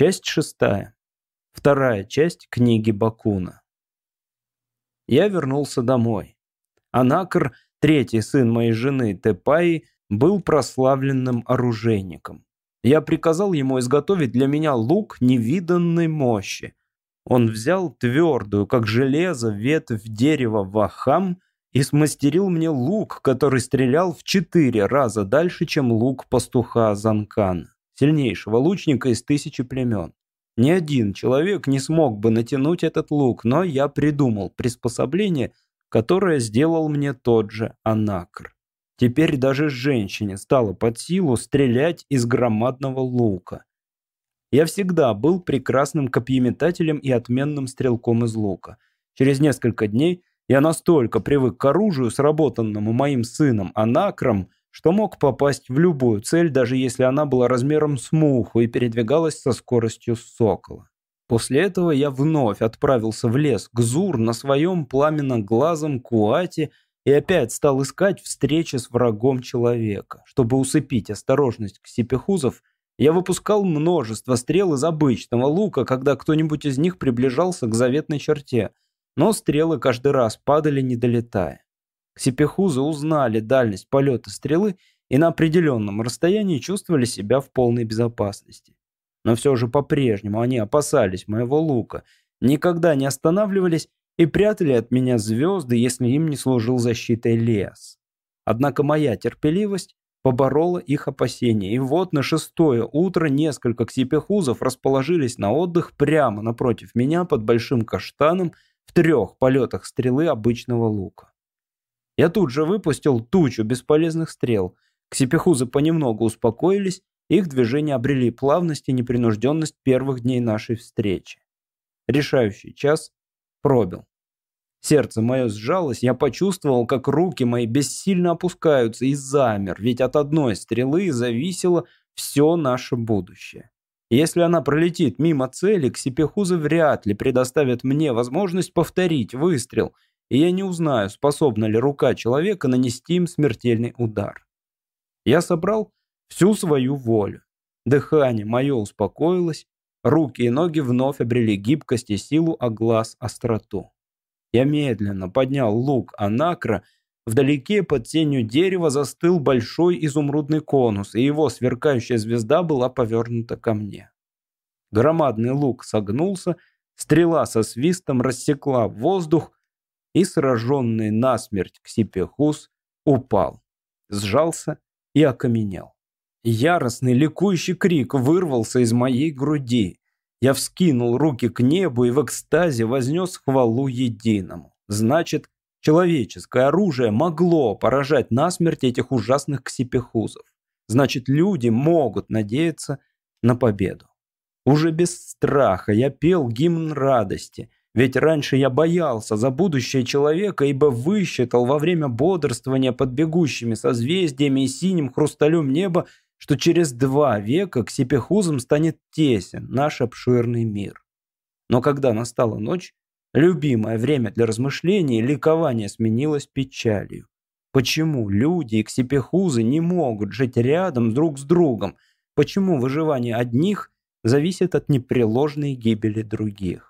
Часть шестая. Вторая часть книги Бакуна. Я вернулся домой. Анакр, третий сын моей жены Тепаи, был прославленным оружейником. Я приказал ему изготовить для меня лук невиданной мощи. Он взял твердую, как железо, ветвь дерева вахам и смастерил мне лук, который стрелял в четыре раза дальше, чем лук пастуха Занкана сильнейшего лучника из тысячи племен. Ни один человек не смог бы натянуть этот лук, но я придумал приспособление, которое сделал мне тот же Анакр. Теперь даже женщине стало под силу стрелять из громадного лука. Я всегда был прекрасным копьеметателем и отменным стрелком из лука. Через несколько дней я настолько привык к оружию, сработанному моим сыном Анакром, что мог попасть в любую цель, даже если она была размером с муху и передвигалась со скоростью сокола. После этого я вновь отправился в лес к Зур на своем пламенно-глазом куате и опять стал искать встречи с врагом человека. Чтобы усыпить осторожность ксипехузов, я выпускал множество стрел из обычного лука, когда кто-нибудь из них приближался к заветной черте, но стрелы каждый раз падали, не долетая. Ксипехузы узнали дальность полета стрелы и на определенном расстоянии чувствовали себя в полной безопасности. Но все же по-прежнему они опасались моего лука, никогда не останавливались и прятали от меня звезды, если им не служил защитой лес. Однако моя терпеливость поборола их опасения, и вот на шестое утро несколько ксипехузов расположились на отдых прямо напротив меня под большим каштаном в трех полетах стрелы обычного лука. Я тут же выпустил тучу бесполезных стрел. Ксипехузы понемногу успокоились, их движения обрели плавность и непринужденность первых дней нашей встречи. Решающий час пробил. Сердце мое сжалось, я почувствовал, как руки мои бессильно опускаются и замер, ведь от одной стрелы зависело все наше будущее. Если она пролетит мимо цели, ксипехузы вряд ли предоставят мне возможность повторить выстрел – и я не узнаю, способна ли рука человека нанести им смертельный удар. Я собрал всю свою волю. Дыхание мое успокоилось, руки и ноги вновь обрели гибкость и силу, а глаз — остроту. Я медленно поднял лук анакра, вдалеке под тенью дерева застыл большой изумрудный конус, и его сверкающая звезда была повернута ко мне. Громадный лук согнулся, стрела со свистом рассекла воздух, и сраженный насмерть Ксипехус упал, сжался и окаменел. Яростный ликующий крик вырвался из моей груди. Я вскинул руки к небу и в экстазе вознес хвалу единому. Значит, человеческое оружие могло поражать насмерть этих ужасных ксипехузов. Значит, люди могут надеяться на победу. Уже без страха я пел гимн радости, ведь раньше я боялся за будущее человека, ибо высчитал во время бодрствования под бегущими созвездиями и синим хрусталем неба, что через два века к Сипехузам станет тесен наш обширный мир. Но когда настала ночь, любимое время для размышлений, ликование сменилось печалью. Почему люди и ксипехузы не могут жить рядом друг с другом? Почему выживание одних зависит от непреложной гибели других?